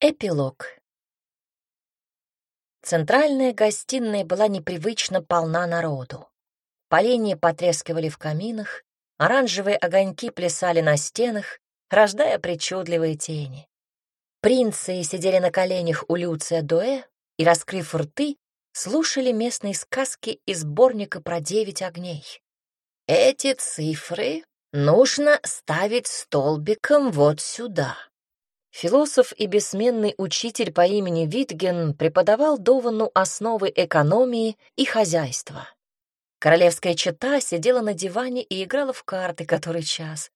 Эпилог. Центральная гостиная была непривычно полна народу. Поленья потрескивали в каминах, оранжевые огоньки плясали на стенах, рождая причудливые тени. Принцы сидели на коленях у Люция Дуэ и, раскрыв рты, слушали местные сказки из сборника про девять огней. «Эти цифры нужно ставить столбиком вот сюда», Философ и бессменный учитель по имени Витген преподавал Довану основы экономии и хозяйства. Королевская чета сидела на диване и играла в карты который час.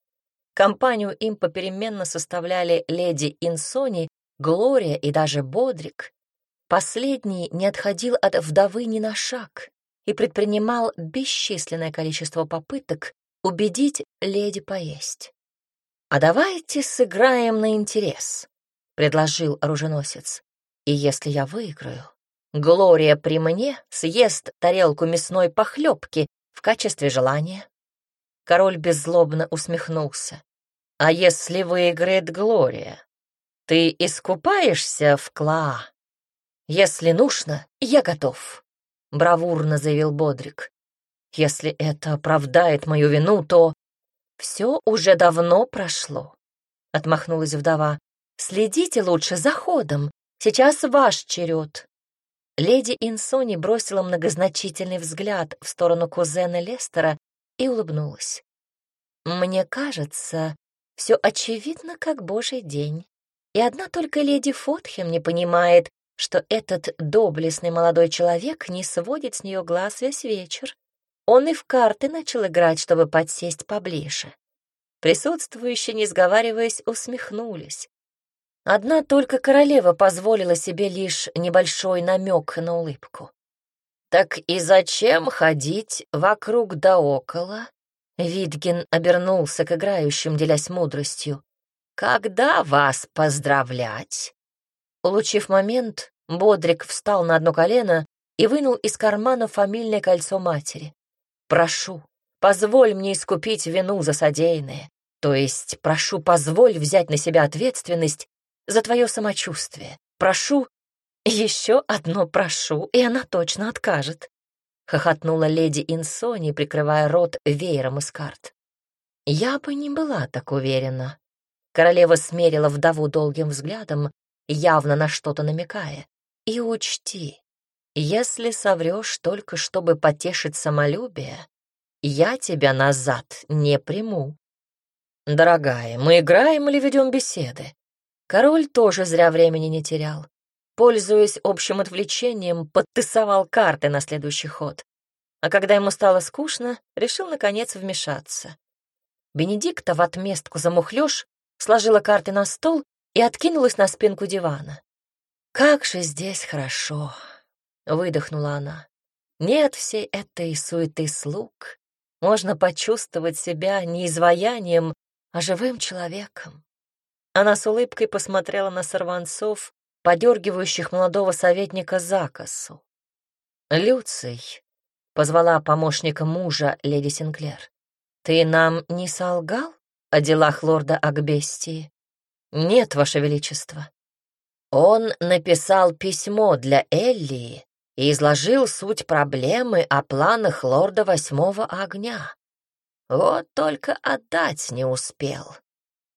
Компанию им попеременно составляли леди Инсони, Глория и даже Бодрик. Последний не отходил от вдовы ни на шаг и предпринимал бесчисленное количество попыток убедить леди поесть. «А давайте сыграем на интерес», — предложил оруженосец. «И если я выиграю, Глория при мне съест тарелку мясной похлебки в качестве желания». Король беззлобно усмехнулся. «А если выиграет Глория, ты искупаешься в Клаа?» «Если нужно, я готов», — бравурно заявил Бодрик. «Если это оправдает мою вину, то...» «Все уже давно прошло», — отмахнулась вдова. «Следите лучше за ходом. Сейчас ваш черед». Леди Инсони бросила многозначительный взгляд в сторону кузена Лестера и улыбнулась. «Мне кажется, все очевидно, как божий день. И одна только леди Фотхем не понимает, что этот доблестный молодой человек не сводит с нее глаз весь вечер. Он и в карты начал играть, чтобы подсесть поближе. Присутствующие, не сговариваясь, усмехнулись. Одна только королева позволила себе лишь небольшой намек на улыбку. «Так и зачем ходить вокруг да около?» Видгин обернулся к играющим, делясь мудростью. «Когда вас поздравлять?» Улучив момент, Бодрик встал на одно колено и вынул из кармана фамильное кольцо матери. Прошу, позволь мне искупить вину за содеянное. То есть, прошу, позволь взять на себя ответственность за твое самочувствие. Прошу, еще одно прошу, и она точно откажет. Хохотнула леди Инсони, прикрывая рот веером из карт. Я бы не была так уверена. Королева смерила вдову долгим взглядом, явно на что-то намекая. И учти, если соврешь только, чтобы потешить самолюбие, я тебя назад не приму. Дорогая, мы играем или ведем беседы? Король тоже зря времени не терял. Пользуясь общим отвлечением, подтасовал карты на следующий ход. А когда ему стало скучно, решил, наконец, вмешаться. Бенедикта в отместку за мухлёж сложила карты на стол и откинулась на спинку дивана. «Как же здесь хорошо!» Выдохнула она. Нет всей этой суеты слуг. Можно почувствовать себя не изваянием, а живым человеком. Она с улыбкой посмотрела на сорванцов, подергивающих молодого советника за косу. «Люций», — позвала помощника мужа леди Синклер, — «ты нам не солгал о делах лорда Акбестии?» «Нет, ваше величество». Он написал письмо для Эллии и изложил суть проблемы о планах лорда Восьмого Огня. Вот только отдать не успел.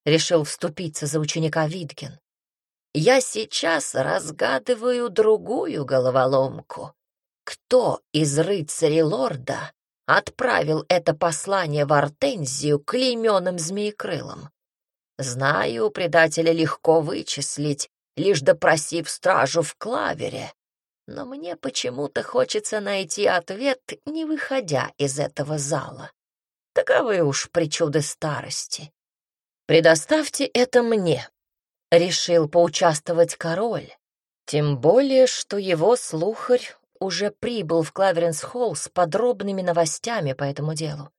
Решил вступиться за ученика Витген. Я сейчас разгадываю другую головоломку. Кто из рыцарей лорда отправил это послание в Артензию клейменным змеекрылом? Знаю, предателя легко вычислить, лишь допросив стражу в клавере, но мне почему-то хочется найти ответ, не выходя из этого зала. Таковы уж причуды старости. Предоставьте это мне, — решил поучаствовать король, тем более, что его слухарь уже прибыл в Клаверенс-Холл с подробными новостями по этому делу.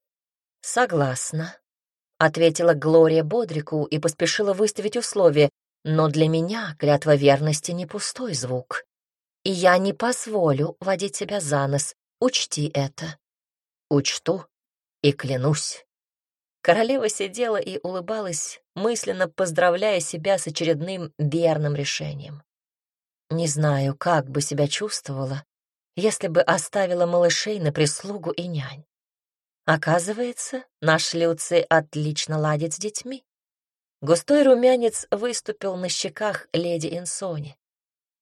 «Согласна», — ответила Глория Бодрику и поспешила выставить условие, но для меня клятва верности не пустой звук и я не позволю водить себя за нос. Учти это. Учту и клянусь. Королева сидела и улыбалась, мысленно поздравляя себя с очередным верным решением. Не знаю, как бы себя чувствовала, если бы оставила малышей на прислугу и нянь. Оказывается, наш Люций отлично ладит с детьми. Густой румянец выступил на щеках леди Инсони.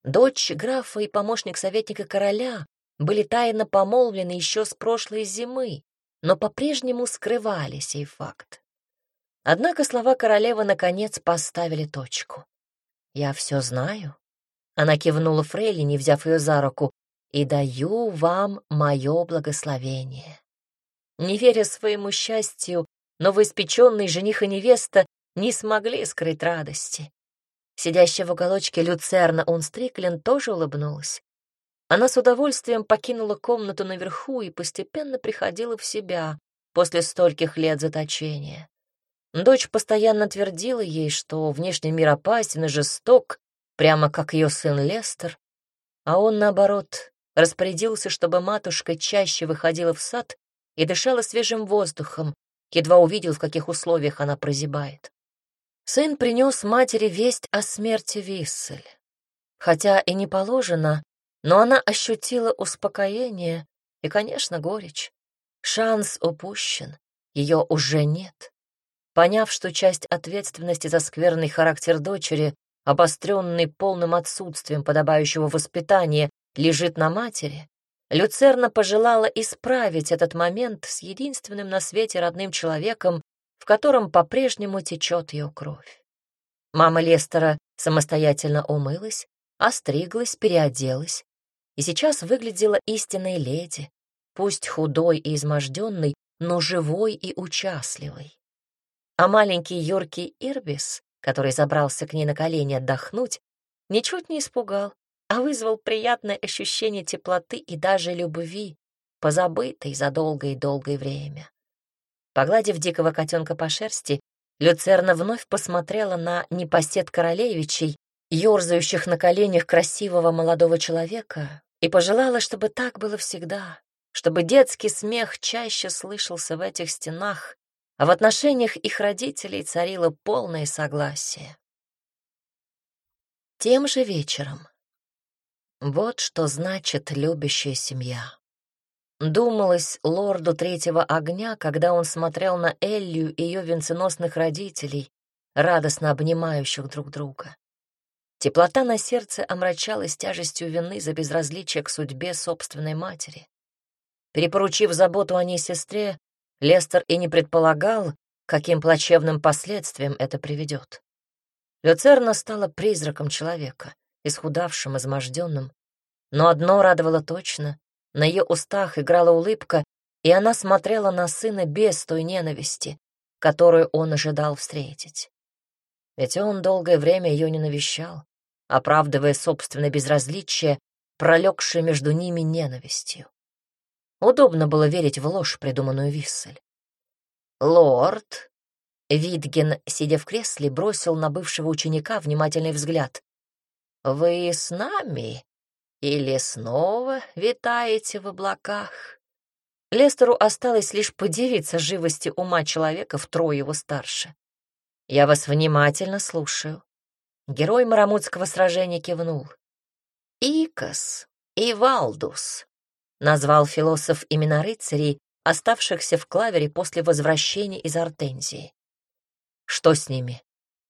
Дочь графа и помощник советника короля были тайно помолвлены еще с прошлой зимы, но по-прежнему скрывали сей факт. Однако слова королевы наконец поставили точку. «Я все знаю». Она кивнула Фрейлине, взяв ее за руку, «и даю вам мое благословение». Не веря своему счастью, новоиспеченный жених и невеста не смогли скрыть радости. Сидящая в уголочке Люцерна Унстриклин тоже улыбнулась. Она с удовольствием покинула комнату наверху и постепенно приходила в себя после стольких лет заточения. Дочь постоянно твердила ей, что внешний мир опасен и жесток, прямо как ее сын Лестер, а он, наоборот, распорядился, чтобы матушка чаще выходила в сад и дышала свежим воздухом, едва увидел, в каких условиях она прозябает. Сын принес матери весть о смерти Виссель. Хотя и не положено, но она ощутила успокоение и, конечно, горечь. Шанс упущен, ее уже нет. Поняв, что часть ответственности за скверный характер дочери, обостренный полным отсутствием подобающего воспитания, лежит на матери, Люцерна пожелала исправить этот момент с единственным на свете родным человеком, в котором по-прежнему течет ее кровь. Мама Лестера самостоятельно умылась, остриглась, переоделась и сейчас выглядела истинной леди, пусть худой и изможденной, но живой и участливой. А маленький юркий Ирбис, который забрался к ней на колени отдохнуть, ничуть не испугал, а вызвал приятное ощущение теплоты и даже любви, позабытой за долгое и долгое время. Погладив дикого котенка по шерсти, Люцерна вновь посмотрела на непосед королевичей, ерзающих на коленях красивого молодого человека, и пожелала, чтобы так было всегда, чтобы детский смех чаще слышался в этих стенах, а в отношениях их родителей царило полное согласие. Тем же вечером вот что значит любящая семья. Думалось лорду третьего огня, когда он смотрел на Эллию и ее венценосных родителей, радостно обнимающих друг друга. Теплота на сердце омрачалась тяжестью вины за безразличие к судьбе собственной матери. Перепоручив заботу о ней сестре, Лестер и не предполагал, каким плачевным последствиям это приведет. Люцерна стала призраком человека, исхудавшим, изможденным. Но одно радовало точно — на ее устах играла улыбка, и она смотрела на сына без той ненависти, которую он ожидал встретить. Ведь он долгое время ее не навещал, оправдывая собственное безразличие, пролегшее между ними ненавистью. Удобно было верить в ложь, придуманную Виссель. «Лорд!» Видген, сидя в кресле, бросил на бывшего ученика внимательный взгляд. «Вы с нами или снова витаете в облаках?» Лестеру осталось лишь подивиться живости ума человека втрое его старше. «Я вас внимательно слушаю». Герой Марамутского сражения кивнул. «Икос и Валдус», — назвал философ имена рыцарей, оставшихся в клавере после возвращения из Артензии. «Что с ними?»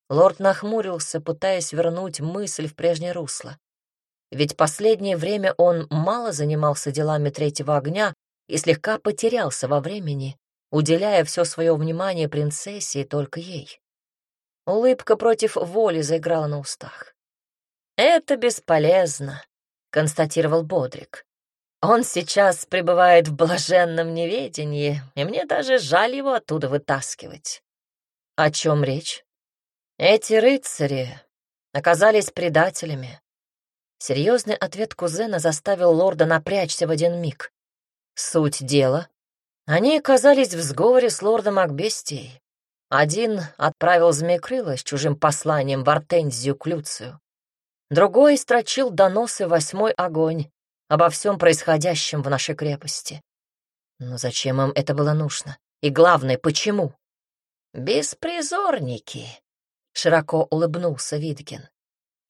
Лорд нахмурился, пытаясь вернуть мысль в прежнее русло. Ведь последнее время он мало занимался делами третьего огня и слегка потерялся во времени, уделяя все свое внимание принцессе и только ей. Улыбка против воли заиграла на устах. «Это бесполезно», — констатировал Бодрик. «Он сейчас пребывает в блаженном неведении, и мне даже жаль его оттуда вытаскивать». «О чем речь?» Эти рыцари оказались предателями. Серьезный ответ кузена заставил лорда напрячься в один миг. Суть дела. Они оказались в сговоре с лордом Акбестией. Один отправил Змеекрыла с чужим посланием в Артензию к Люцию. Другой строчил доносы восьмой огонь обо всем происходящем в нашей крепости. Но зачем им это было нужно? И главное, почему? «Беспризорники», — широко улыбнулся Видгин.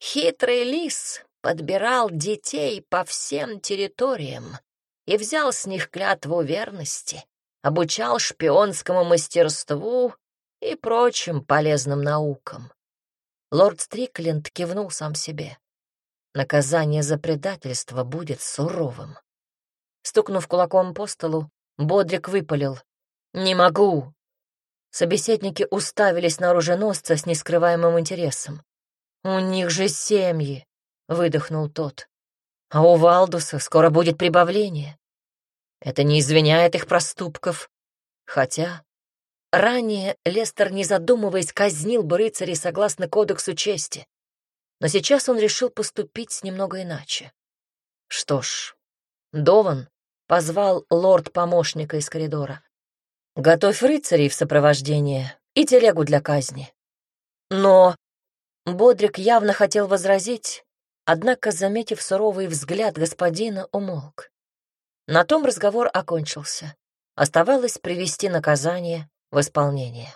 «Хитрый лис подбирал детей по всем территориям и взял с них клятву верности, обучал шпионскому мастерству и прочим полезным наукам. Лорд Стрикленд кивнул сам себе. Наказание за предательство будет суровым. Стукнув кулаком по столу, Бодрик выпалил. «Не могу!» Собеседники уставились на оруженосца с нескрываемым интересом. «У них же семьи!» — выдохнул тот. «А у Валдуса скоро будет прибавление. Это не извиняет их проступков. Хотя ранее Лестер, не задумываясь, казнил бы рыцарей согласно кодексу чести. Но сейчас он решил поступить немного иначе. Что ж, Дован позвал лорд-помощника из коридора. «Готовь рыцарей в сопровождение и телегу для казни». Но Бодрик явно хотел возразить, однако, заметив суровый взгляд господина, умолк. На том разговор окончился. Оставалось привести наказание в исполнение.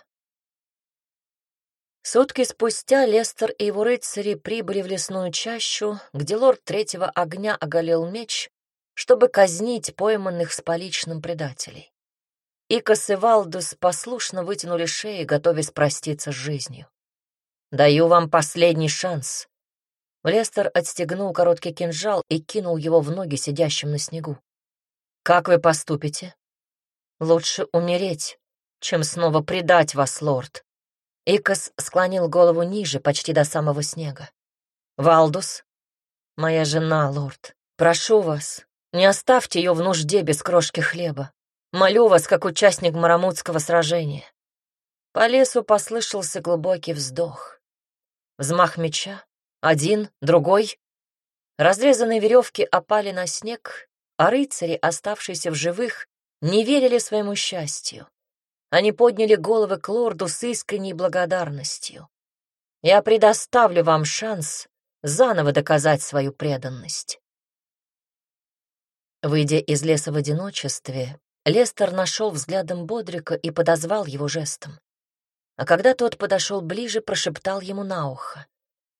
Сутки спустя Лестер и его рыцари прибыли в лесную чащу, где лорд третьего огня оголил меч, чтобы казнить пойманных с поличным предателей. Икос и Валдус послушно вытянули шеи, готовясь проститься с жизнью. «Даю вам последний шанс». Лестер отстегнул короткий кинжал и кинул его в ноги сидящим на снегу. «Как вы поступите?» «Лучше умереть, чем снова предать вас, лорд». Икос склонил голову ниже, почти до самого снега. «Валдус, моя жена, лорд, прошу вас, не оставьте ее в нужде без крошки хлеба. Молю вас, как участник Марамутского сражения». По лесу послышался глубокий вздох. Взмах меча, один, другой. Разрезанные веревки опали на снег, а рыцари, оставшиеся в живых, не верили своему счастью. Они подняли головы к лорду с искренней благодарностью. «Я предоставлю вам шанс заново доказать свою преданность». Выйдя из леса в одиночестве, Лестер нашел взглядом Бодрика и подозвал его жестом а когда тот подошел ближе, прошептал ему на ухо.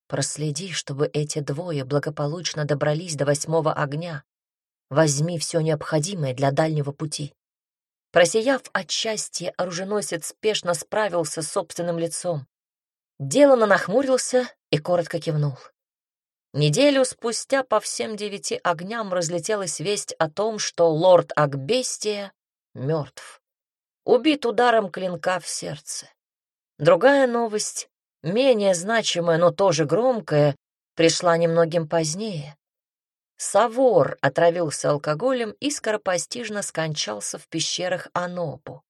«Проследи, чтобы эти двое благополучно добрались до восьмого огня. Возьми все необходимое для дальнего пути». Просияв от счастья, оруженосец спешно справился с собственным лицом. Делано нахмурился и коротко кивнул. Неделю спустя по всем девяти огням разлетелась весть о том, что лорд Акбестия мертв. Убит ударом клинка в сердце. Другая новость, менее значимая, но тоже громкая, пришла немногим позднее. Савор отравился алкоголем и скоропостижно скончался в пещерах Анопу.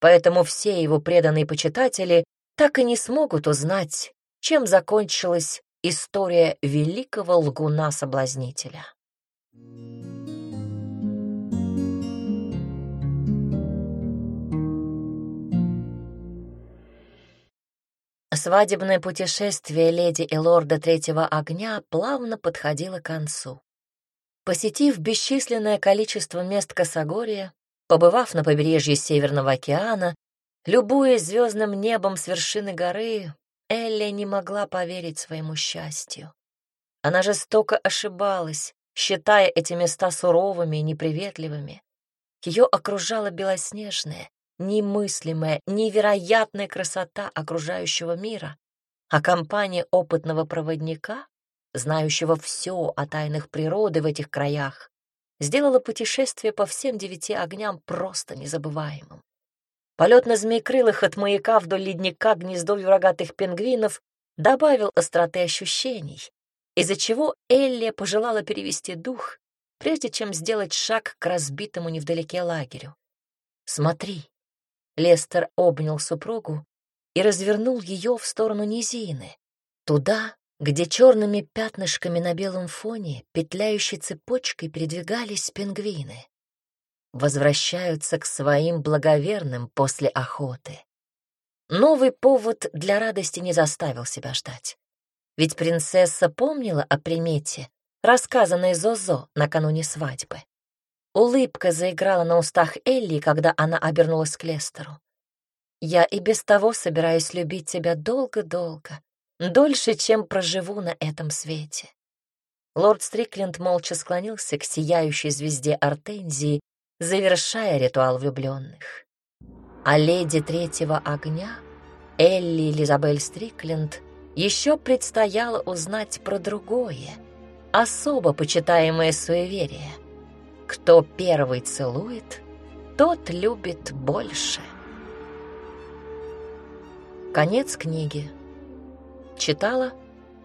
Поэтому все его преданные почитатели так и не смогут узнать, чем закончилась история великого лгуна-соблазнителя. Свадебное путешествие леди и лорда Третьего Огня плавно подходило к концу. Посетив бесчисленное количество мест Косогория, побывав на побережье Северного океана, любуясь звездным небом с вершины горы, Элли не могла поверить своему счастью. Она жестоко ошибалась, считая эти места суровыми и неприветливыми. Ее окружало белоснежное, немыслимая, невероятная красота окружающего мира, а компания опытного проводника, знающего все о тайнах природы в этих краях, сделала путешествие по всем девяти огням просто незабываемым. Полет на змеекрылых от маяка вдоль ледника гнездовью рогатых пингвинов добавил остроты ощущений, из-за чего Элли пожелала перевести дух, прежде чем сделать шаг к разбитому невдалеке лагерю. «Смотри», Лестер обнял супругу и развернул ее в сторону низины, туда, где черными пятнышками на белом фоне петляющей цепочкой передвигались пингвины. Возвращаются к своим благоверным после охоты. Новый повод для радости не заставил себя ждать. Ведь принцесса помнила о примете, рассказанной Зозо накануне свадьбы. Улыбка заиграла на устах Элли, когда она обернулась к Лестеру. Я и без того собираюсь любить тебя долго-долго, дольше, чем проживу на этом свете. Лорд Стрикленд молча склонился к сияющей звезде Артензии, завершая ритуал влюбленных. А леди третьего огня, Элли Лизабель Стрикленд, еще предстояло узнать про другое, особо почитаемое суеверие. Кто первый целует, тот любит больше. Конец книги. Читала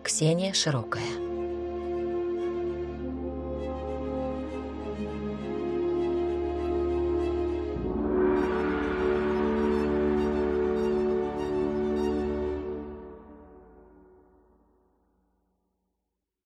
Ксения Широкая.